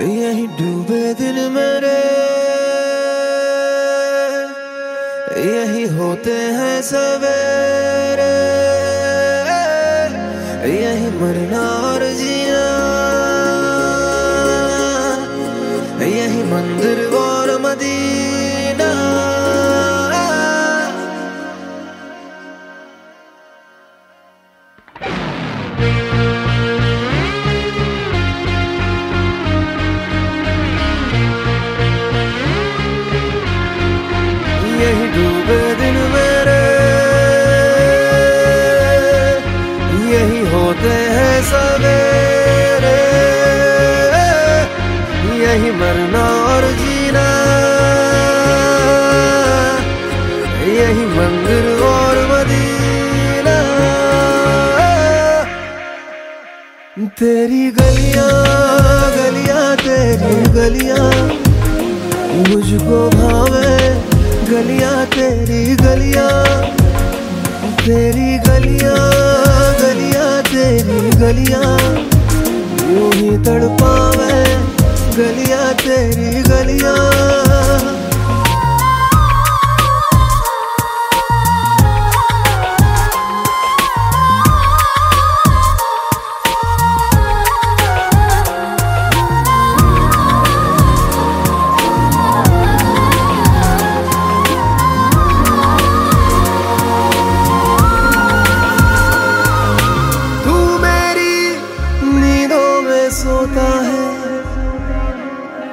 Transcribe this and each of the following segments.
यही डूबे दिन मेरे। यही होते हैं सवेरे। यही मरना और जिया। यही मंदिर और मदी सवेरे। यही मरना और जीना। यही मंदिर और मदीना। तेरी गलियाँ गलियाँ, तेरी गलियाँ। मुझको भावे गलियाँ, तेरी गलियाँ। तेरी गलियाँ। गलियाँ यूँ ही तड़पावे गलियाँ तेरी गलियाँ।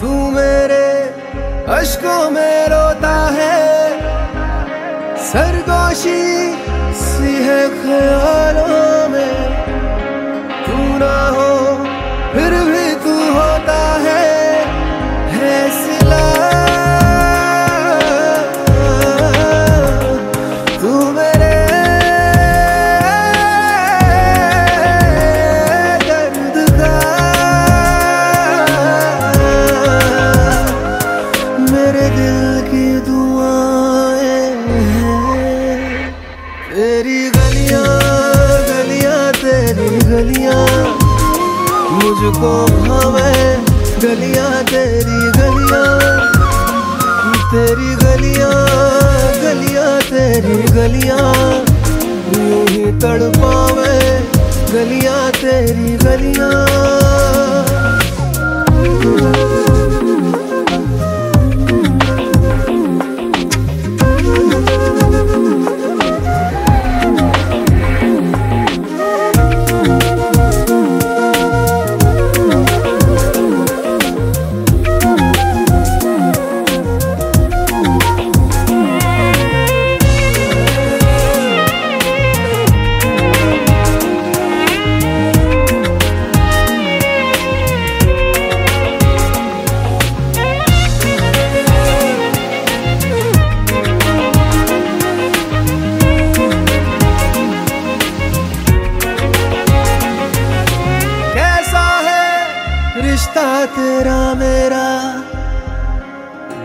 तू मेरे अशकों में रोता है। सरगोशी सी है ख्यालों में। तू ना हो, फिर भी मेरे दिल की दुआएँ हैं। तेरी गलियाँ गलियाँ, तेरी गलियाँ। मुझको भावे गलियाँ, तेरी गलियाँ। तेरी गलियाँ गलियाँ, तेरी गलियाँ। यूँ ही तड़पावे, गलियाँ, तेरी गलियाँ।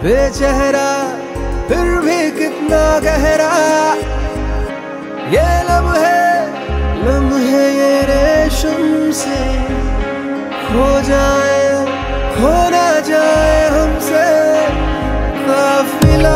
बेचेहरा, फिर भी कितना गहरा। ये लम है लम है ये रेशम से। खो जाए, खो ना जाए हमसे। काफिला